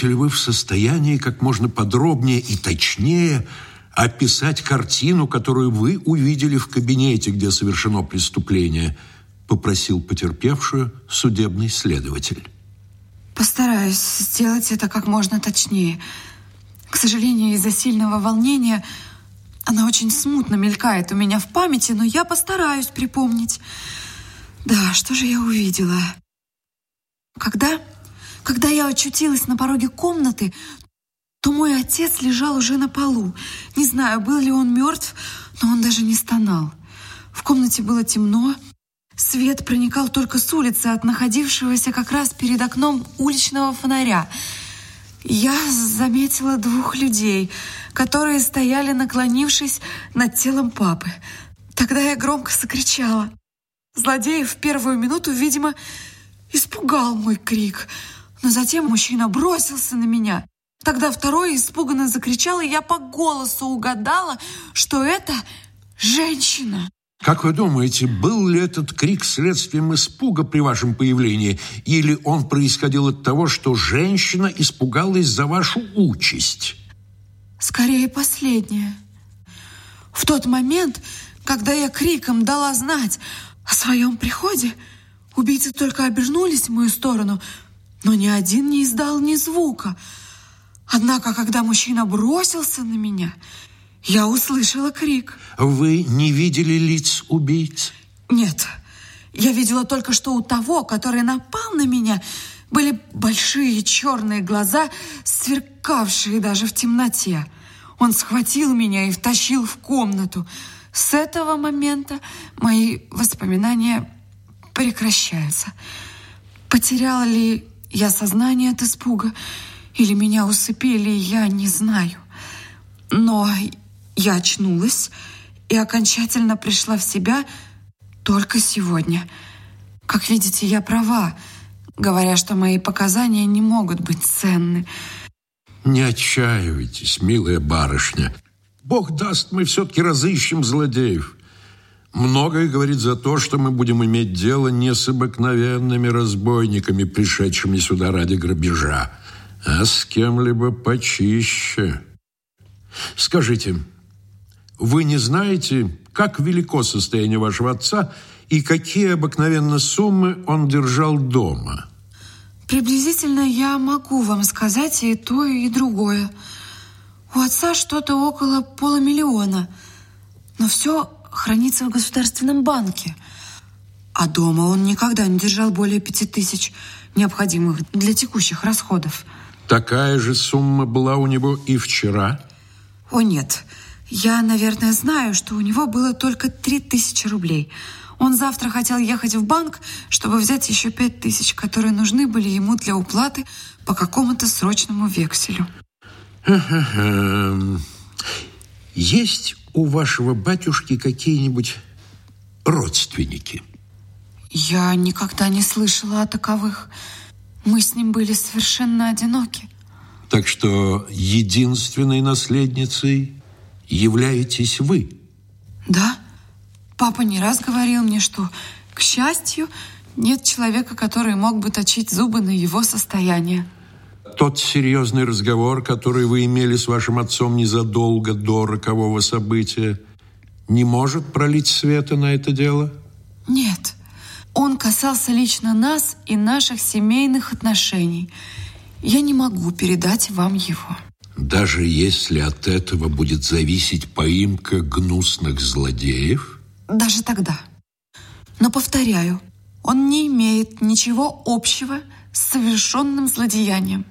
будете ли вы в состоянии как можно подробнее и точнее описать картину, которую вы увидели в кабинете, где совершено преступление?» – попросил потерпевшую судебный следователь. «Постараюсь сделать это как можно точнее. К сожалению, из-за сильного волнения она очень смутно мелькает у меня в памяти, но я постараюсь припомнить. Да, что же я увидела? Когда когда я очутилась на пороге комнаты, то мой отец лежал уже на полу. Не знаю, был ли он мертв, но он даже не стонал. В комнате было темно, свет проникал только с улицы от находившегося как раз перед окном уличного фонаря. Я заметила двух людей, которые стояли, наклонившись над телом папы. Тогда я громко закричала. Злодей в первую минуту, видимо, испугал мой крик — но затем мужчина бросился на меня. Тогда второй испуганно закричал, и я по голосу угадала, что это женщина. Как вы думаете, был ли этот крик следствием испуга при вашем появлении, или он происходил от того, что женщина испугалась за вашу участь? Скорее последнее. В тот момент, когда я криком дала знать о своем приходе, убийцы только обернулись в мою сторону – но ни один не издал ни звука. Однако, когда мужчина бросился на меня, я услышала крик. Вы не видели лиц убийц? Нет. Я видела только, что у того, который напал на меня, были большие черные глаза, сверкавшие даже в темноте. Он схватил меня и втащил в комнату. С этого момента мои воспоминания прекращаются. Потеряла ли я сознание от испуга. Или меня усыпили, я не знаю. Но я очнулась и окончательно пришла в себя только сегодня. Как видите, я права, говоря, что мои показания не могут быть ценны. Не отчаивайтесь, милая барышня. Бог даст, мы все-таки разыщем злодеев. Многое говорит за то, что мы будем иметь дело не с обыкновенными разбойниками, пришедшими сюда ради грабежа, а с кем-либо почище. Скажите, вы не знаете, как велико состояние вашего отца и какие обыкновенно суммы он держал дома? Приблизительно я могу вам сказать и то, и другое. У отца что-то около полумиллиона. Но все хранится в Государственном банке. А дома он никогда не держал более пяти тысяч, необходимых для текущих расходов. Такая же сумма была у него и вчера? О нет, я, наверное, знаю, что у него было только три тысячи рублей. Он завтра хотел ехать в банк, чтобы взять еще пять тысяч, которые нужны были ему для уплаты по какому-то срочному векселю. Есть у вашего батюшки какие-нибудь родственники? Я никогда не слышала о таковых. Мы с ним были совершенно одиноки. Так что единственной наследницей являетесь вы? Да. Папа не раз говорил мне, что, к счастью, нет человека, который мог бы точить зубы на его состояние. Тот серьезный разговор, который вы имели с вашим отцом незадолго до рокового события, не может пролить света на это дело? Нет. Он касался лично нас и наших семейных отношений. Я не могу передать вам его. Даже если от этого будет зависеть поимка гнусных злодеев? Даже тогда. Но повторяю, он не имеет ничего общего с совершенным злодеянием.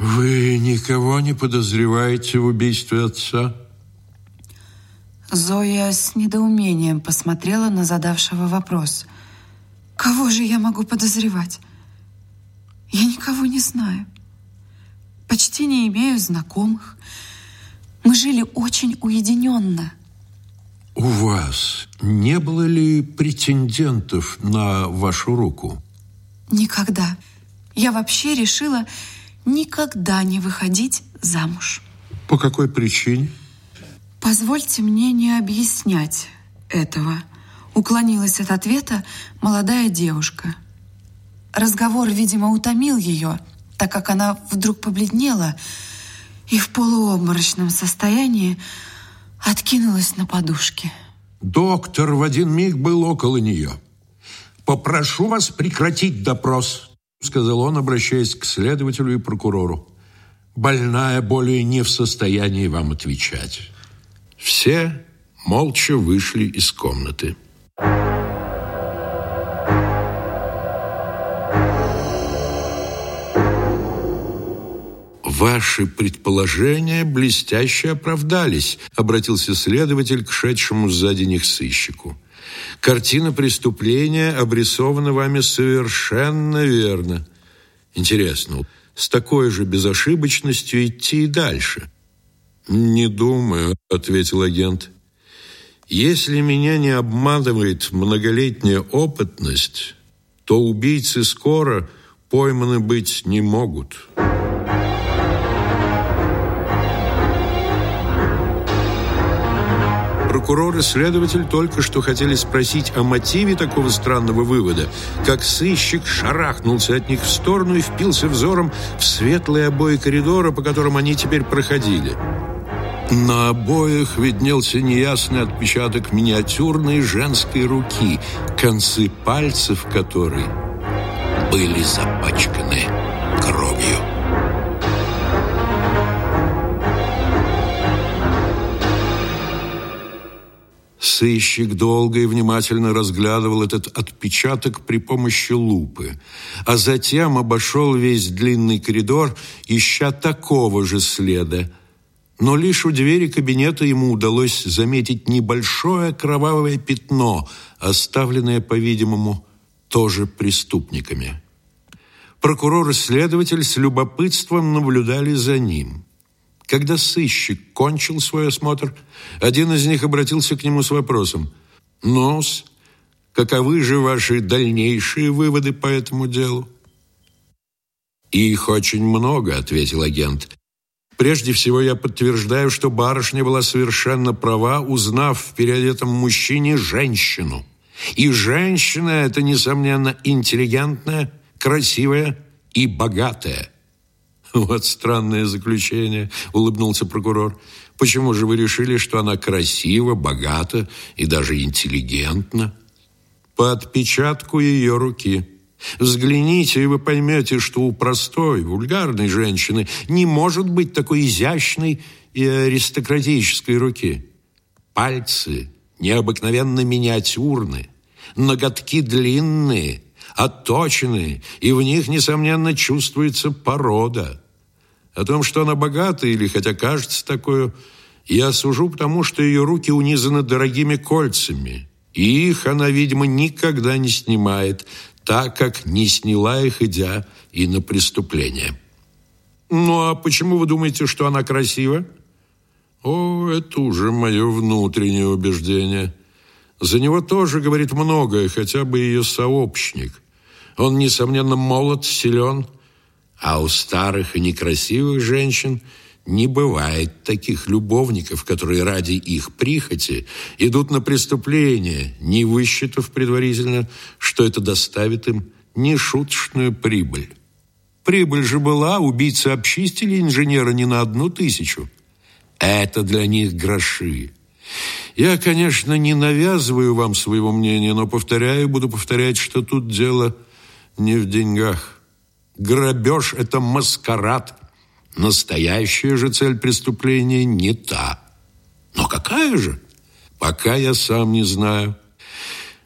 Вы никого не подозреваете в убийстве отца? Зоя с недоумением посмотрела на задавшего вопрос. Кого же я могу подозревать? Я никого не знаю. Почти не имею знакомых. Мы жили очень уединенно. У вас не было ли претендентов на вашу руку? Никогда. Я вообще решила, никогда не выходить замуж. По какой причине? Позвольте мне не объяснять этого. Уклонилась от ответа молодая девушка. Разговор, видимо, утомил ее, так как она вдруг побледнела и в полуобморочном состоянии откинулась на подушке. Доктор в один миг был около нее. «Попрошу вас прекратить допрос», сказал он, обращаясь к следователю и прокурору. «Больная более не в состоянии вам отвечать». Все молча вышли из комнаты. «Ваши предположения блестяще оправдались», — обратился следователь к шедшему сзади них сыщику. Картина преступления обрисована вами совершенно верно. Интересно, с такой же безошибочностью идти и дальше? Не думаю, ответил агент. Если меня не обманывает многолетняя опытность, то убийцы скоро пойманы быть не могут. Прокуроры следователь только что хотели спросить о мотиве такого странного вывода, как сыщик шарахнулся от них в сторону и впился взором в светлые обои коридора, по которым они теперь проходили. На обоях виднелся неясный отпечаток миниатюрной женской руки, концы пальцев которой были запачканы. Сыщик долго и внимательно разглядывал этот отпечаток при помощи лупы, а затем обошел весь длинный коридор, ища такого же следа. Но лишь у двери кабинета ему удалось заметить небольшое кровавое пятно, оставленное, по-видимому, тоже преступниками. Прокурор и следователь с любопытством наблюдали за ним – когда сыщик кончил свой осмотр, один из них обратился к нему с вопросом. «Нос, каковы же ваши дальнейшие выводы по этому делу?» «Их очень много», — ответил агент. «Прежде всего я подтверждаю, что барышня была совершенно права, узнав в переодетом мужчине женщину. И женщина — это, несомненно, интеллигентная, красивая и богатая». Вот странное заключение, улыбнулся прокурор. Почему же вы решили, что она красива, богата и даже интеллигентна? По отпечатку ее руки. Взгляните, и вы поймете, что у простой, вульгарной женщины не может быть такой изящной и аристократической руки. Пальцы необыкновенно миниатюрны, ноготки длинные, отточенные, и в них, несомненно, чувствуется порода о том, что она богата или хотя кажется такой, я сужу потому, что ее руки унизаны дорогими кольцами, и их она, видимо, никогда не снимает, так как не сняла их, идя и на преступление. Ну а почему вы думаете, что она красива? О, это уже мое внутреннее убеждение. За него тоже говорит многое, хотя бы ее сообщник. Он, несомненно, молод, силен, силен, а у старых и некрасивых женщин не бывает таких любовников, которые ради их прихоти идут на преступление, не высчитав предварительно, что это доставит им нешуточную прибыль. Прибыль же была, убийцы обчистили инженера не на одну тысячу. Это для них гроши. Я, конечно, не навязываю вам своего мнения, но повторяю, буду повторять, что тут дело не в деньгах грабеж – это маскарад. Настоящая же цель преступления не та. Но какая же? Пока я сам не знаю.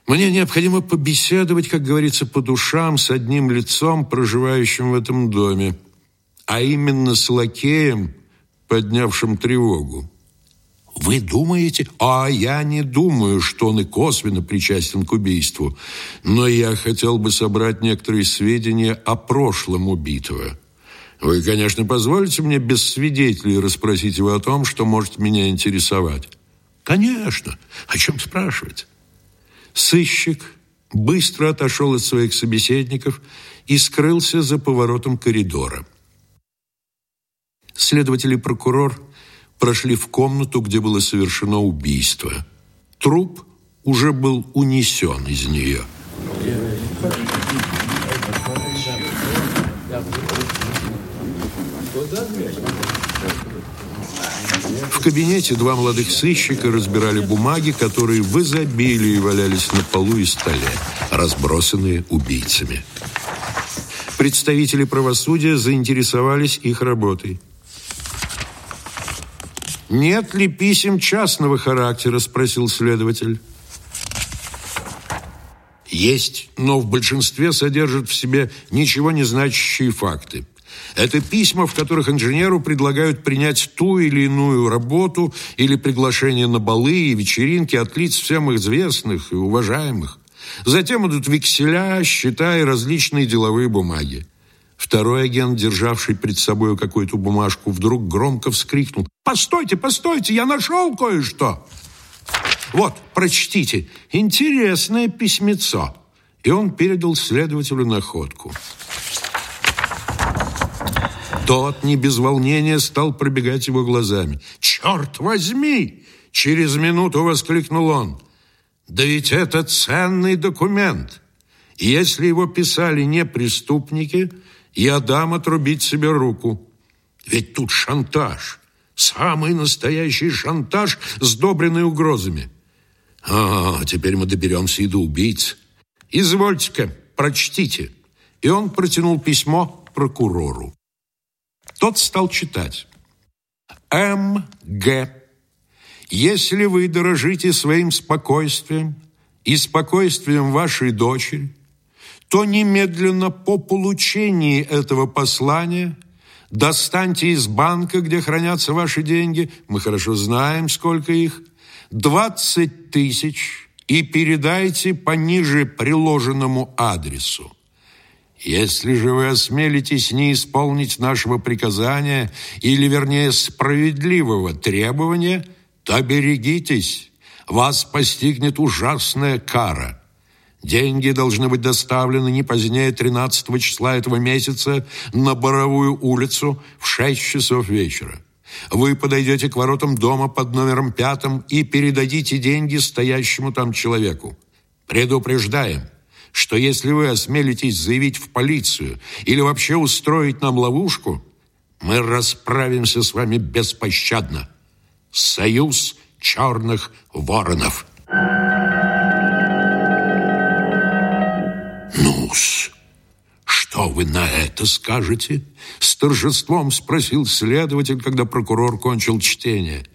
Мне необходимо побеседовать, как говорится, по душам с одним лицом, проживающим в этом доме, а именно с лакеем, поднявшим тревогу. Вы думаете? А я не думаю, что он и косвенно причастен к убийству. Но я хотел бы собрать некоторые сведения о прошлом убитого. Вы, конечно, позволите мне без свидетелей расспросить его о том, что может меня интересовать? Конечно. О чем спрашивать? Сыщик быстро отошел от своих собеседников и скрылся за поворотом коридора. Следователь и прокурор – прошли в комнату, где было совершено убийство. Труп уже был унесен из нее. В кабинете два молодых сыщика разбирали бумаги, которые в изобилии валялись на полу и столе, разбросанные убийцами. Представители правосудия заинтересовались их работой. «Нет ли писем частного характера?» – спросил следователь. Есть, но в большинстве содержат в себе ничего не значащие факты. Это письма, в которых инженеру предлагают принять ту или иную работу или приглашение на балы и вечеринки от лиц всем известных и уважаемых. Затем идут векселя, счета и различные деловые бумаги. Второй агент, державший перед собой какую-то бумажку, вдруг громко вскрикнул. «Постойте, постойте, я нашел кое-что!» «Вот, прочтите, интересное письмецо!» И он передал следователю находку. Тот не без волнения стал пробегать его глазами. «Черт возьми!» — через минуту воскликнул он. «Да ведь это ценный документ! Если его писали не преступники, я дам отрубить себе руку. Ведь тут шантаж. Самый настоящий шантаж, сдобренный угрозами. А, теперь мы доберемся и до убийц. Извольте-ка, прочтите. И он протянул письмо прокурору. Тот стал читать. М. Г. Если вы дорожите своим спокойствием и спокойствием вашей дочери, то немедленно по получении этого послания достаньте из банка, где хранятся ваши деньги, мы хорошо знаем, сколько их, 20 тысяч. И передайте по ниже приложенному адресу. Если же вы осмелитесь не исполнить нашего приказания, или, вернее, справедливого требования, то берегитесь, вас постигнет ужасная кара – Деньги должны быть доставлены не позднее 13 числа этого месяца на Боровую улицу в 6 часов вечера. Вы подойдете к воротам дома под номером пятым и передадите деньги стоящему там человеку. Предупреждаем, что если вы осмелитесь заявить в полицию или вообще устроить нам ловушку, мы расправимся с вами беспощадно. Союз черных воронов». Нус, что вы на это скажете? С торжеством спросил следователь, когда прокурор кончил чтение.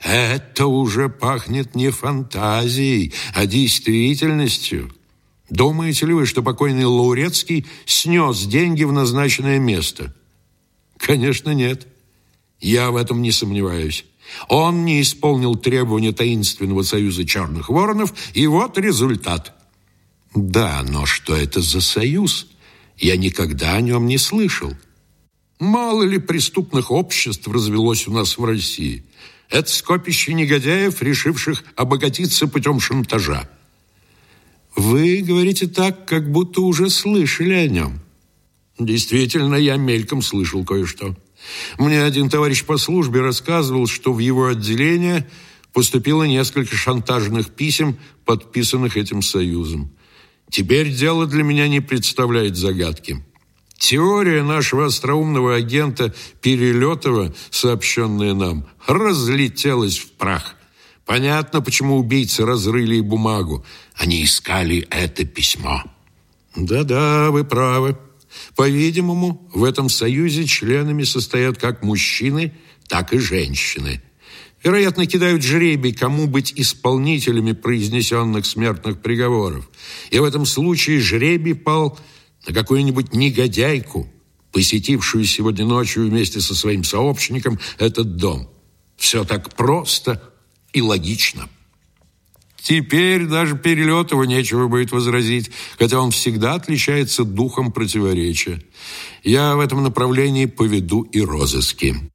Это уже пахнет не фантазией, а действительностью. Думаете ли вы, что покойный Лаурецкий снес деньги в назначенное место? Конечно, нет. Я в этом не сомневаюсь. Он не исполнил требования таинственного союза черных воронов, и вот результат – да, но что это за союз? Я никогда о нем не слышал. Мало ли преступных обществ развелось у нас в России. Это скопище негодяев, решивших обогатиться путем шантажа. Вы говорите так, как будто уже слышали о нем. Действительно, я мельком слышал кое-что. Мне один товарищ по службе рассказывал, что в его отделение поступило несколько шантажных писем, подписанных этим союзом. Теперь дело для меня не представляет загадки. Теория нашего остроумного агента Перелетова, сообщенная нам, разлетелась в прах. Понятно, почему убийцы разрыли бумагу. Они искали это письмо. Да-да, вы правы. По-видимому, в этом союзе членами состоят как мужчины, так и женщины – вероятно, кидают жребий, кому быть исполнителями произнесенных смертных приговоров. И в этом случае жребий пал на какую-нибудь негодяйку, посетившую сегодня ночью вместе со своим сообщником этот дом. Все так просто и логично. Теперь даже Перелетову нечего будет возразить, хотя он всегда отличается духом противоречия. Я в этом направлении поведу и розыски.